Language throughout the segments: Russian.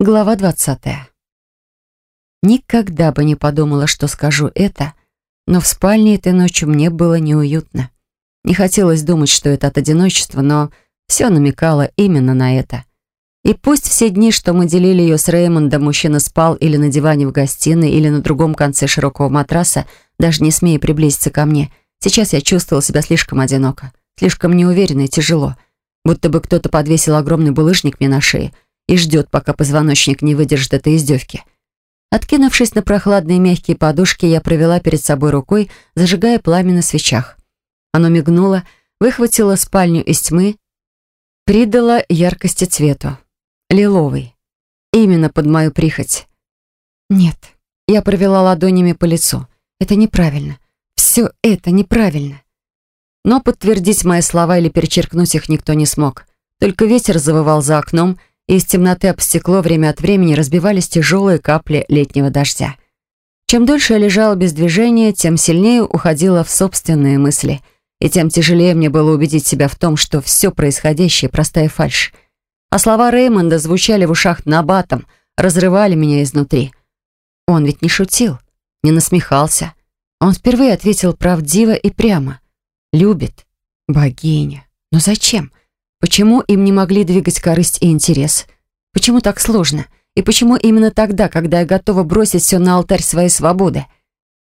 Глава двадцатая. Никогда бы не подумала, что скажу это, но в спальне этой ночью мне было неуютно. Не хотелось думать, что это от одиночества, но все намекало именно на это. И пусть все дни, что мы делили ее с Реймондом, мужчина спал или на диване в гостиной, или на другом конце широкого матраса, даже не смея приблизиться ко мне, сейчас я чувствовала себя слишком одиноко, слишком неуверенно и тяжело, будто бы кто-то подвесил огромный булыжник мне на шее и ждет, пока позвоночник не выдержит этой издевки. Откинувшись на прохладные мягкие подушки, я провела перед собой рукой, зажигая пламя на свечах. Оно мигнуло, выхватило спальню из тьмы, придало яркости цвету. Лиловый. Именно под мою прихоть. Нет, я провела ладонями по лицу. Это неправильно. Все это неправильно. Но подтвердить мои слова или перечеркнуть их никто не смог. Только ветер завывал за окном, из темноты об время от времени разбивались тяжелые капли летнего дождя. Чем дольше я лежала без движения, тем сильнее уходила в собственные мысли, и тем тяжелее мне было убедить себя в том, что все происходящее — простая фальшь. А слова Реймонда звучали в ушах набатом, разрывали меня изнутри. Он ведь не шутил, не насмехался. Он впервые ответил правдиво и прямо. «Любит. Богиня. Но зачем?» Почему им не могли двигать корысть и интерес? Почему так сложно? И почему именно тогда, когда я готова бросить все на алтарь своей свободы?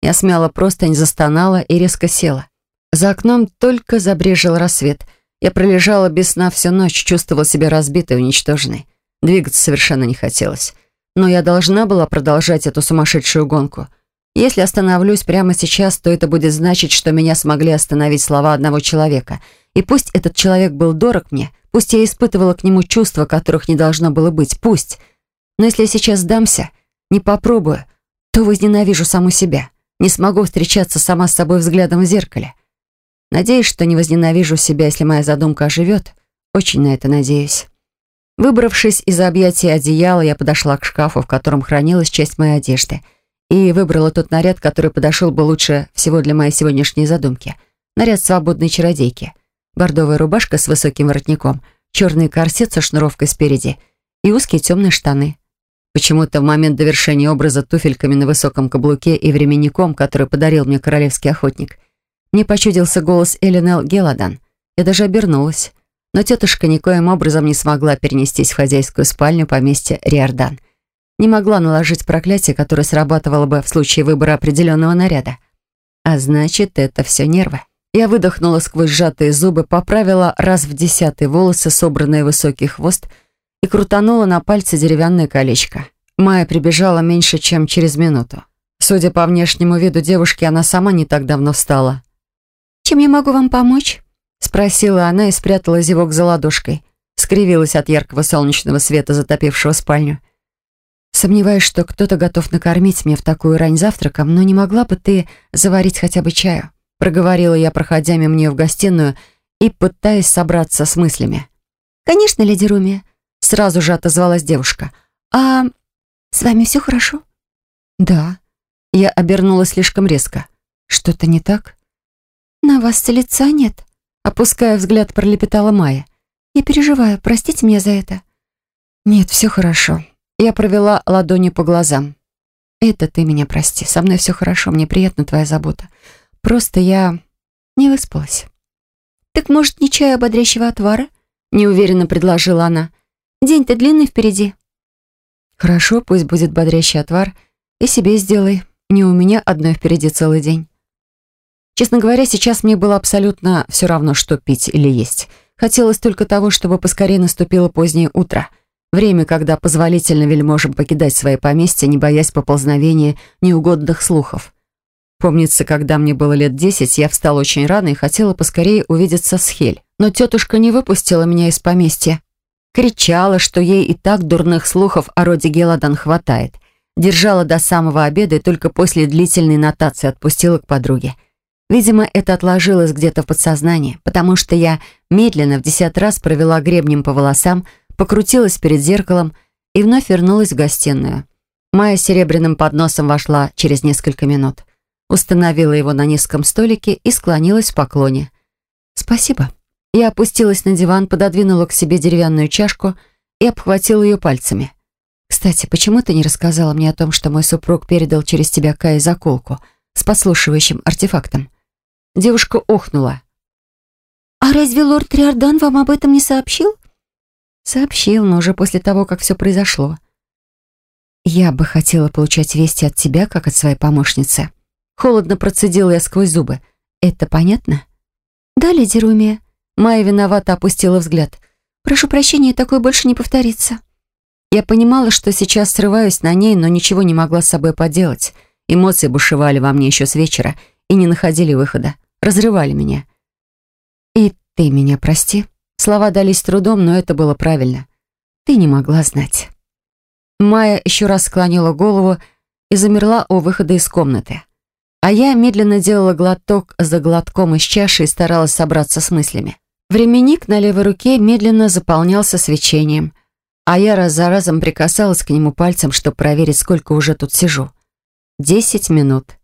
Я смяла простынь, застонала и резко села. За окном только забрежил рассвет. Я пролежала без сна всю ночь, чувствовала себя разбитой уничтоженной. Двигаться совершенно не хотелось. Но я должна была продолжать эту сумасшедшую гонку. Если остановлюсь прямо сейчас, то это будет значить, что меня смогли остановить слова одного человека — и пусть этот человек был дорог мне, пусть я испытывала к нему чувства, которых не должно было быть, пусть. Но если я сейчас сдамся, не попробую, то возненавижу саму себя, не смогу встречаться сама с собой взглядом в зеркале. Надеюсь, что не возненавижу себя, если моя задумка оживет. Очень на это надеюсь. Выбравшись из объятия одеяла, я подошла к шкафу, в котором хранилась часть моей одежды, и выбрала тот наряд, который подошел бы лучше всего для моей сегодняшней задумки. Наряд свободной чародейки бордовая рубашка с высоким воротником, черный корсет со шнуровкой спереди и узкие темные штаны. Почему-то в момент довершения образа туфельками на высоком каблуке и временником, который подарил мне королевский охотник, мне почудился голос Эленел Геладан. Я даже обернулась. Но тетушка никоим образом не смогла перенестись в хозяйскую спальню поместья Риордан. Не могла наложить проклятие, которое срабатывало бы в случае выбора определенного наряда. А значит, это все нервы. Я выдохнула сквозь сжатые зубы, поправила раз в десятый волосы, собранные в высокий хвост, и крутанула на пальце деревянное колечко. Майя прибежала меньше, чем через минуту. Судя по внешнему виду девушки, она сама не так давно встала. «Чем я могу вам помочь?» Спросила она и спрятала зевок за ладошкой. Скривилась от яркого солнечного света, затопившего спальню. «Сомневаюсь, что кто-то готов накормить меня в такую рань завтраком, но не могла бы ты заварить хотя бы чаю?» Проговорила я, проходя мимо нее в гостиную и пытаясь собраться с мыслями. «Конечно, леди Руми», — сразу же отозвалась девушка. «А с вами все хорошо?» «Да». Я обернулась слишком резко. «Что-то не так?» «На вас лица нет», — опуская взгляд, пролепетала Майя. «Я переживаю, простите меня за это». «Нет, все хорошо». Я провела ладонью по глазам. «Это ты меня прости. Со мной все хорошо, мне приятна твоя забота. Просто я не выспалась. «Так, может, не чай, а бодрящего отвара?» Неуверенно предложила она. «День-то длинный впереди». «Хорошо, пусть будет бодрящий отвар. И себе сделай. Не у меня одной впереди целый день». Честно говоря, сейчас мне было абсолютно все равно, что пить или есть. Хотелось только того, чтобы поскорее наступило позднее утро. Время, когда позволительно вельможам покидать свои поместья, не боясь поползновения неугодных слухов. Помнится, когда мне было лет десять, я встала очень рано и хотела поскорее увидеться с Хель. Но тетушка не выпустила меня из поместья. Кричала, что ей и так дурных слухов о роде Геладан хватает. Держала до самого обеда и только после длительной нотации отпустила к подруге. Видимо, это отложилось где-то в подсознании, потому что я медленно в десятый раз провела гребнем по волосам, покрутилась перед зеркалом и вновь вернулась в гостиную. Майя серебряным подносом вошла через несколько минут установила его на низком столике и склонилась в поклоне. «Спасибо». Я опустилась на диван, пододвинула к себе деревянную чашку и обхватила ее пальцами. Кстати, почему ты не рассказала мне о том, что мой супруг передал через тебя Кае заколку с подслушивающим артефактом? Девушка охнула. «А разве лорд Триордан вам об этом не сообщил?» Сообщил, но уже после того, как все произошло. Я бы хотела получать вести от тебя, как от своей помощницы. Холодно процедила я сквозь зубы. Это понятно? Да, леди Румия. Майя виновато опустила взгляд. Прошу прощения, такое больше не повторится. Я понимала, что сейчас срываюсь на ней, но ничего не могла с собой поделать. Эмоции бушевали во мне еще с вечера и не находили выхода. Разрывали меня. И ты меня прости. Слова дались трудом, но это было правильно. Ты не могла знать. Майя еще раз склонила голову и замерла у выхода из комнаты. А я медленно делала глоток за глотком из чаши и старалась собраться с мыслями. Временник на левой руке медленно заполнялся свечением, а я раз за разом прикасалась к нему пальцем, чтобы проверить, сколько уже тут сижу. Десять минут.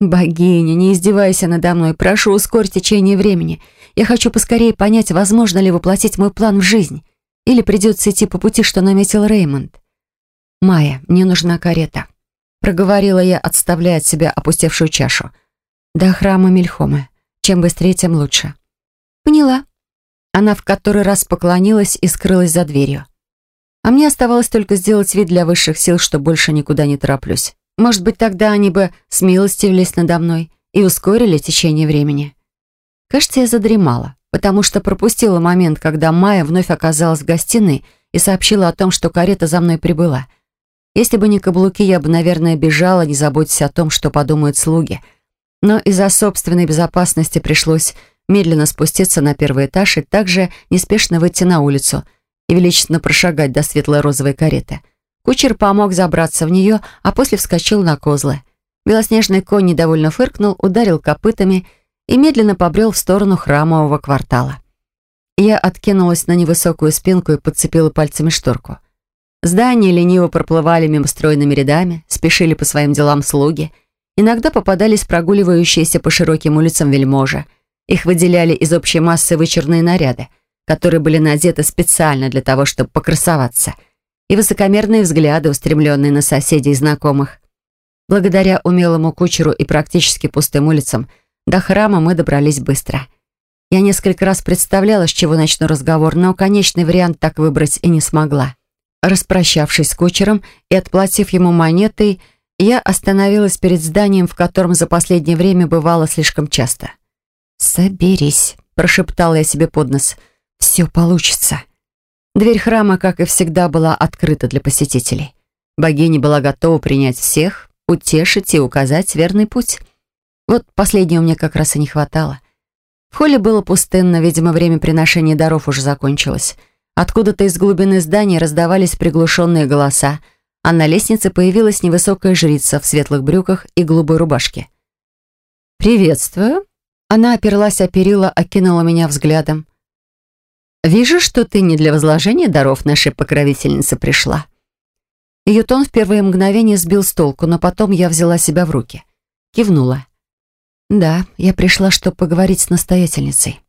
«Богиня, не издевайся надо мной, прошу, ускорь течение времени. Я хочу поскорее понять, возможно ли воплотить мой план в жизнь. Или придется идти по пути, что наметил Реймонд. Майя, мне нужна карета». Проговорила я, отставляя от себя опустевшую чашу. До храма Мельхомы. Чем быстрее, тем лучше. Поняла. Она в который раз поклонилась и скрылась за дверью. А мне оставалось только сделать вид для высших сил, что больше никуда не тороплюсь. Может быть, тогда они бы смилостивились надо мной и ускорили течение времени. Кажется, я задремала, потому что пропустила момент, когда Майя вновь оказалась в гостиной и сообщила о том, что карета за мной прибыла — если бы не каблуки, я бы, наверное, бежала, не заботясь о том, что подумают слуги. Но из-за собственной безопасности пришлось медленно спуститься на первый этаж и также неспешно выйти на улицу и величественно прошагать до светлой розовой кареты. Кучер помог забраться в нее, а после вскочил на козлы. Белоснежный конь недовольно фыркнул, ударил копытами и медленно побрел в сторону храмового квартала. Я откинулась на невысокую спинку и подцепила пальцами шторку. Здания лениво проплывали мимо стройными рядами, спешили по своим делам слуги. Иногда попадались прогуливающиеся по широким улицам вельможа. Их выделяли из общей массы вычурные наряды, которые были надеты специально для того, чтобы покрасоваться, и высокомерные взгляды, устремленные на соседей и знакомых. Благодаря умелому кучеру и практически пустым улицам до храма мы добрались быстро. Я несколько раз представляла, с чего начну разговор, но конечный вариант так выбрать и не смогла. Распрощавшись с кучером и отплатив ему монетой, я остановилась перед зданием, в котором за последнее время бывало слишком часто. «Соберись», — прошептала я себе под нос. «Все получится». Дверь храма, как и всегда, была открыта для посетителей. Богиня была готова принять всех, утешить и указать верный путь. Вот последнего мне как раз и не хватало. В холле было пустынно, видимо, время приношения даров уже закончилось. Откуда-то из глубины здания раздавались приглушенные голоса, а на лестнице появилась невысокая жрица в светлых брюках и голубой рубашке. «Приветствую». Она оперлась о перила, окинула меня взглядом. «Вижу, что ты не для возложения даров нашей покровительницы пришла». Ее тон в первое мгновение сбил с толку, но потом я взяла себя в руки. Кивнула. «Да, я пришла, чтобы поговорить с настоятельницей».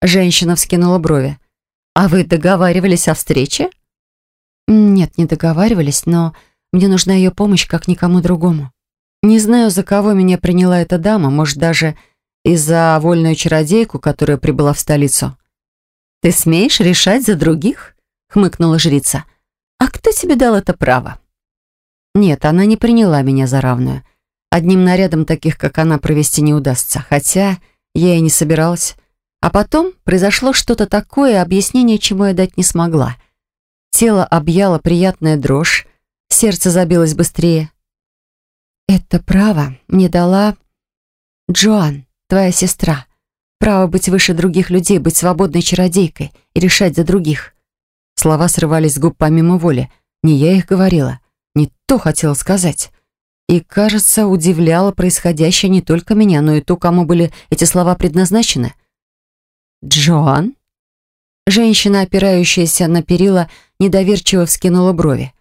Женщина вскинула брови. «А вы договаривались о встрече?» «Нет, не договаривались, но мне нужна ее помощь, как никому другому. Не знаю, за кого меня приняла эта дама, может, даже из-за вольную чародейку, которая прибыла в столицу». «Ты смеешь решать за других?» — хмыкнула жрица. «А кто тебе дал это право?» «Нет, она не приняла меня за равную. Одним нарядом таких, как она, провести не удастся, хотя я и не собиралась». А потом произошло что-то такое, объяснение чему я дать не смогла. Тело объяло приятная дрожь, сердце забилось быстрее. «Это право мне дала Джоан, твоя сестра. Право быть выше других людей, быть свободной чародейкой и решать за других». Слова срывались с губ помимо воли. Не я их говорила, не то хотела сказать. И, кажется, удивляло происходящее не только меня, но и ту, кому были эти слова предназначены. «Джоан?» Женщина, опирающаяся на перила, недоверчиво вскинула брови.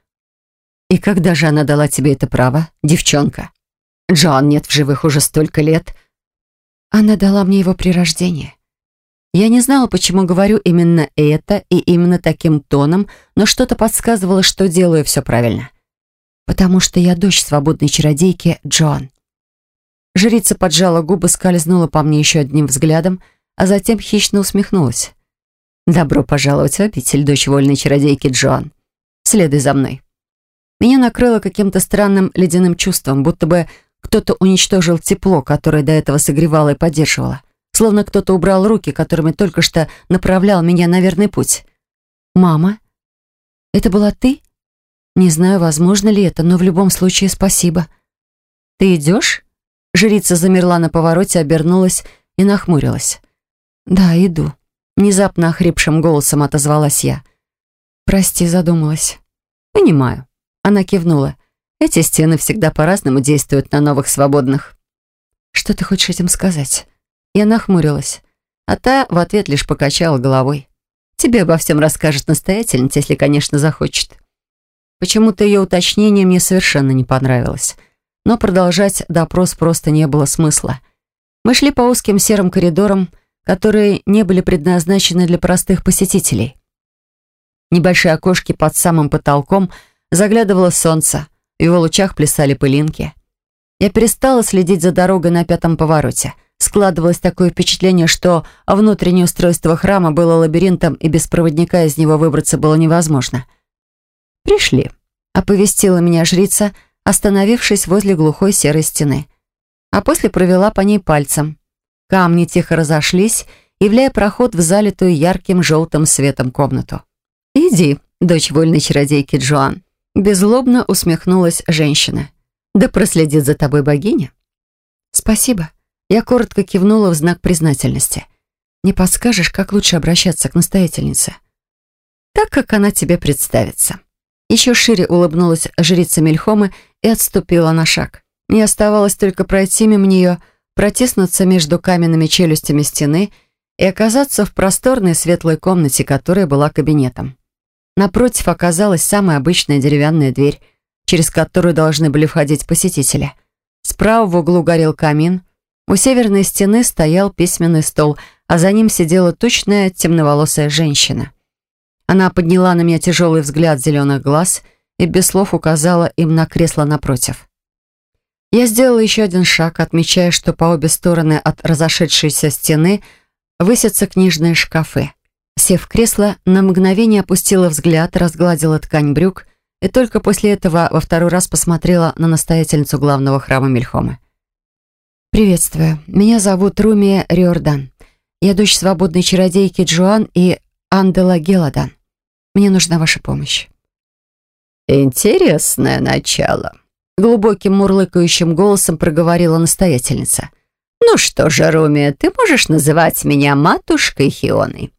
«И когда же она дала тебе это право, девчонка? Джоан нет в живых уже столько лет». «Она дала мне его при рождении». Я не знала, почему говорю именно это и именно таким тоном, но что-то подсказывало, что делаю все правильно. Потому что я дочь свободной чародейки Джоан. Жрица поджала губы, скользнула по мне еще одним взглядом, а затем хищно усмехнулась. «Добро пожаловать в обитель, дочь вольной чародейки Джоан. Следуй за мной». Меня накрыло каким-то странным ледяным чувством, будто бы кто-то уничтожил тепло, которое до этого согревало и поддерживало. Словно кто-то убрал руки, которыми только что направлял меня на верный путь. «Мама? Это была ты? Не знаю, возможно ли это, но в любом случае спасибо». «Ты идешь?» Жрица замерла на повороте, обернулась и нахмурилась. «Да, иду», — внезапно охрипшим голосом отозвалась я. «Прости, задумалась». «Понимаю». Она кивнула. «Эти стены всегда по-разному действуют на новых свободных». «Что ты хочешь этим сказать?» Я нахмурилась, а та в ответ лишь покачала головой. «Тебе обо всем расскажет настоятельница, если, конечно, захочет». Почему-то ее уточнение мне совершенно не понравилось но продолжать допрос просто не было смысла. Мы шли по узким серым коридорам, которые не были предназначены для простых посетителей. Небольшие окошки под самым потолком заглядывало солнце, в его лучах плясали пылинки. Я перестала следить за дорогой на пятом повороте. Складывалось такое впечатление, что внутреннее устройство храма было лабиринтом, и без проводника из него выбраться было невозможно. «Пришли», — оповестила меня жрица, — остановившись возле глухой серой стены. А после провела по ней пальцем. Камни тихо разошлись, являя проход в залитую ярким желтым светом комнату. «Иди, дочь вольной чародейки Джоан», — беззлобно усмехнулась женщина. «Да проследит за тобой богиня». «Спасибо». Я коротко кивнула в знак признательности. «Не подскажешь, как лучше обращаться к настоятельнице?» «Так, как она тебе представится». Еще шире улыбнулась жрица Мельхомы и отступила на шаг. Мне оставалось только пройти мимо нее, протиснуться между каменными челюстями стены и оказаться в просторной светлой комнате, которая была кабинетом. Напротив оказалась самая обычная деревянная дверь, через которую должны были входить посетители. Справа в углу горел камин, у северной стены стоял письменный стол, а за ним сидела точная темноволосая женщина. Она подняла на меня тяжелый взгляд зеленых глаз и без слов указала им на кресло напротив. Я сделала еще один шаг, отмечая, что по обе стороны от разошедшейся стены высятся книжные шкафы. Сев в кресло, на мгновение опустила взгляд, разгладила ткань брюк и только после этого во второй раз посмотрела на настоятельницу главного храма Мельхомы. «Приветствую. Меня зовут Румия Риордан. Я дочь свободной чародейки Джоан и Андела Геладан. Мне нужна ваша помощь». «Интересное начало», — глубоким мурлыкающим голосом проговорила настоятельница. «Ну что же, Руми, ты можешь называть меня матушкой Хионой?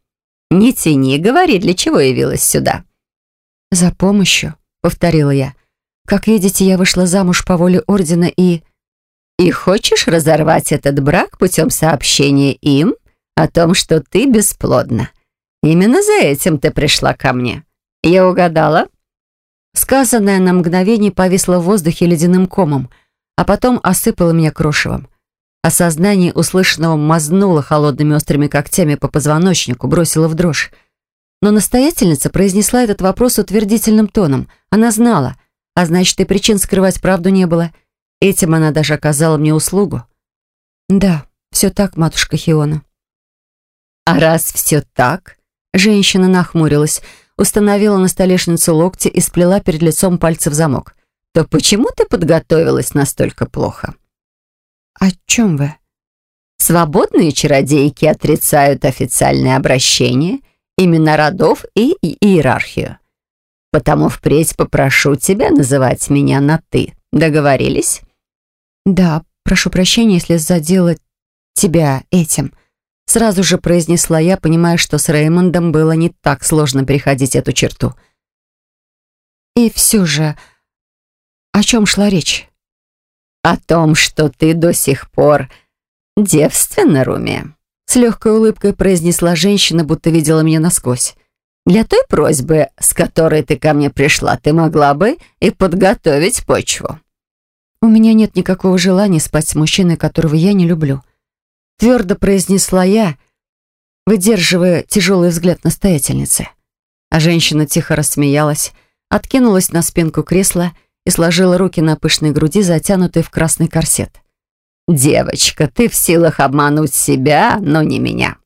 Не тяни, говори, для чего явилась сюда». «За помощью», — повторила я. «Как видите, я вышла замуж по воле Ордена и...» «И хочешь разорвать этот брак путем сообщения им о том, что ты бесплодна? Именно за этим ты пришла ко мне. Я угадала?» Сказанное на мгновение повисло в воздухе ледяным комом, а потом осыпало меня крошевом. Осознание услышанного мазнуло холодными острыми когтями по позвоночнику, бросило в дрожь. Но настоятельница произнесла этот вопрос утвердительным тоном. Она знала, а значит, и причин скрывать правду не было. Этим она даже оказала мне услугу. «Да, все так, матушка Хиона». «А раз все так...» Женщина нахмурилась, установила на столешницу локти и сплела перед лицом пальцы в замок. «То почему ты подготовилась настолько плохо?» «О чем вы?» «Свободные чародейки отрицают официальное обращение, имена родов и иерархию. Потому впредь попрошу тебя называть меня на «ты». Договорились?» «Да, прошу прощения, если задела тебя этим», Сразу же произнесла я, понимая, что с Реймондом было не так сложно переходить эту черту. И все же, о чем шла речь? О том, что ты до сих пор девственна, Руми. С легкой улыбкой произнесла женщина, будто видела меня насквозь. Для той просьбы, с которой ты ко мне пришла, ты могла бы и подготовить почву. У меня нет никакого желания спать с мужчиной, которого я не люблю. Твердо произнесла я выдерживая тяжелый взгляд настоятельницы. А женщина тихо рассмеялась, откинулась на спинку кресла и сложила руки на пышной груди, затянутой в красный корсет. «Девочка, ты в силах обмануть себя, но не меня».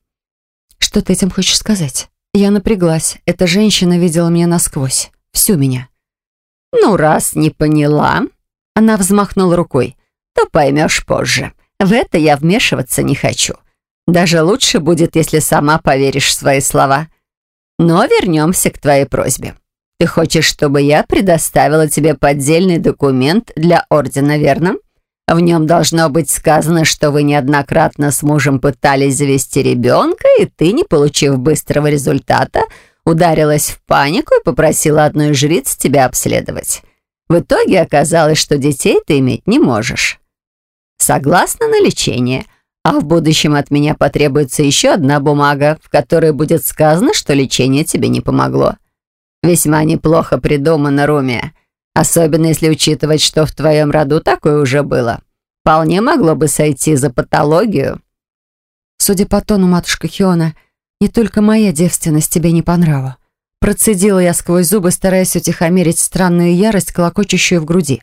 «Что ты этим хочешь сказать?» Я напряглась. Эта женщина видела меня насквозь. Всю меня. «Ну, раз не поняла...» Она взмахнула рукой. «То поймешь позже. В это я вмешиваться не хочу. Даже лучше будет, если сама поверишь в свои слова. Но вернемся к твоей просьбе. Ты хочешь, чтобы я предоставила тебе поддельный документ для ордена, верно? В нем должно быть сказано, что вы неоднократно с мужем пытались завести ребенка, и ты, не получив быстрого результата, ударилась в панику и попросила одну из жриц тебя обследовать. В итоге оказалось, что детей ты иметь не можешь. Согласна на лечение, а в будущем от меня потребуется еще одна бумага, в которой будет сказано, что лечение тебе не помогло. Весьма неплохо придумано, Румия. Особенно если учитывать, что в твоем роду такое уже было. Вполне могло бы сойти за патологию. Судя по тону, матушка Хиона, не только моя девственность тебе не по нраву. Процедила я сквозь зубы, стараясь утихомирить странную ярость, колокочущую в груди.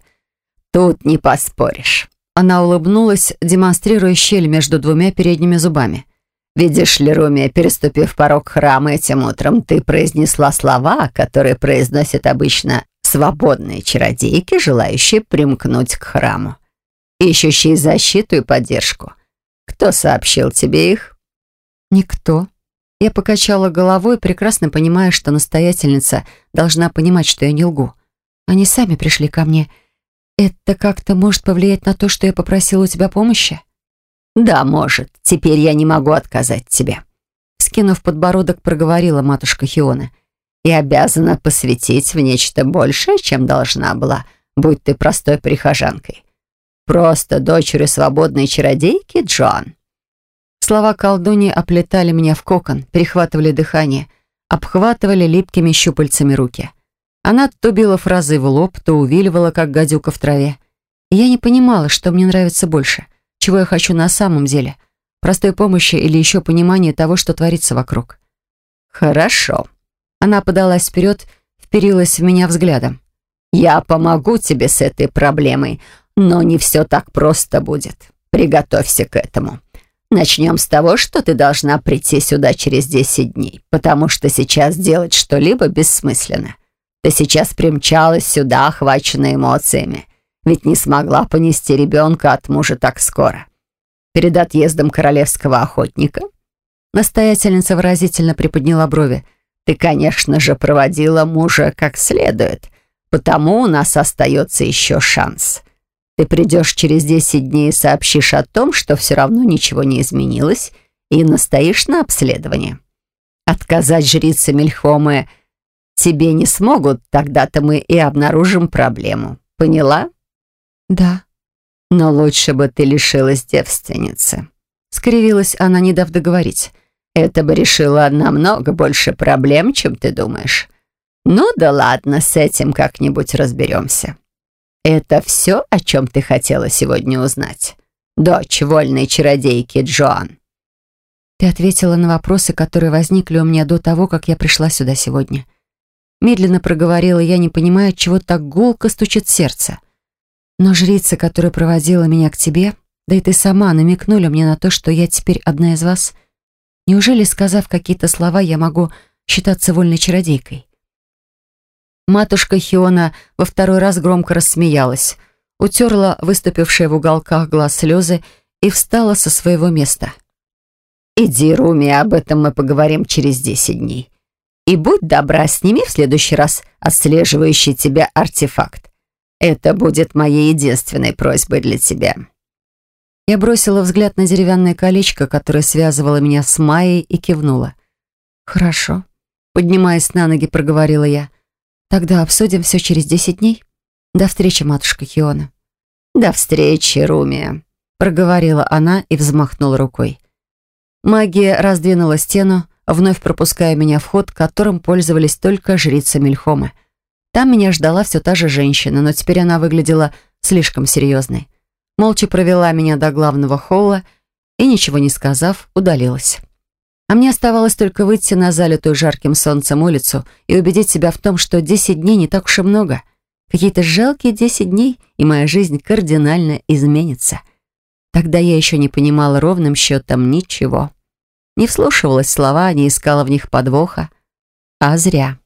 Тут не поспоришь. Она улыбнулась, демонстрируя щель между двумя передними зубами. «Видишь ли, Румия, переступив порог храма этим утром, ты произнесла слова, которые произносят обычно свободные чародейки, желающие примкнуть к храму, ищущие защиту и поддержку. Кто сообщил тебе их? Никто. Я покачала головой, прекрасно понимая, что настоятельница должна понимать, что я не лгу. Они сами пришли ко мне. Это как-то может повлиять на то, что я попросила у тебя помощи? Да, может. Теперь я не могу отказать тебе. Скинув подбородок, проговорила матушка Хиона — и обязана посвятить в нечто большее, чем должна была, будь ты простой прихожанкой. Просто дочерью свободной чародейки Джон. Слова колдуньи оплетали меня в кокон, перехватывали дыхание, обхватывали липкими щупальцами руки. Она то била фразы в лоб, то увиливала, как гадюка в траве. И я не понимала, что мне нравится больше, чего я хочу на самом деле. Простой помощи или еще понимание того, что творится вокруг. «Хорошо», она подалась вперед, вперилась в меня взглядом. «Я помогу тебе с этой проблемой, но не все так просто будет. Приготовься к этому. Начнем с того, что ты должна прийти сюда через 10 дней, потому что сейчас делать что-либо бессмысленно. Ты сейчас примчалась сюда, охваченная эмоциями, ведь не смогла понести ребенка от мужа так скоро. Перед отъездом королевского охотника Настоятельница выразительно приподняла брови. Ты, конечно же, проводила мужа как следует, потому у нас остается еще шанс. Ты придешь через 10 дней и сообщишь о том, что все равно ничего не изменилось, и настоишь на обследовании. Отказать жрице Мельхомы тебе не смогут, тогда-то мы и обнаружим проблему. Поняла? Да. Но лучше бы ты лишилась девственницы. Скривилась она, не дав договорить. Это бы решило намного больше проблем, чем ты думаешь. Ну да ладно, с этим как-нибудь разберемся. Это все, о чем ты хотела сегодня узнать? Дочь вольной чародейки Джоан. Ты ответила на вопросы, которые возникли у меня до того, как я пришла сюда сегодня. Медленно проговорила я, не понимая, чего так гулко стучит сердце. Но жрица, которая проводила меня к тебе, да и ты сама намекнули мне на то, что я теперь одна из вас — Неужели, сказав какие-то слова, я могу считаться вольной чародейкой? Матушка Хиона во второй раз громко рассмеялась, утерла выступившие в уголках глаз слезы и встала со своего места. «Иди, Руми, об этом мы поговорим через десять дней. И будь добра, сними в следующий раз отслеживающий тебя артефакт. Это будет моей единственной просьбой для тебя». Я бросила взгляд на деревянное колечко, которое связывало меня с Майей, и кивнула. «Хорошо», — поднимаясь на ноги, проговорила я. «Тогда обсудим все через десять дней. До встречи, матушка Хиона». «До встречи, Румия», — проговорила она и взмахнула рукой. Магия раздвинула стену, вновь пропуская меня в ход, которым пользовались только жрицы Мельхомы. Там меня ждала все та же женщина, но теперь она выглядела слишком серьезной. Молча провела меня до главного холла и, ничего не сказав, удалилась. А мне оставалось только выйти на залитую жарким солнцем улицу и убедить себя в том, что 10 дней не так уж и много. Какие-то жалкие 10 дней, и моя жизнь кардинально изменится. Тогда я еще не понимала ровным счетом ничего не вслушивалась в слова, не искала в них подвоха. А зря.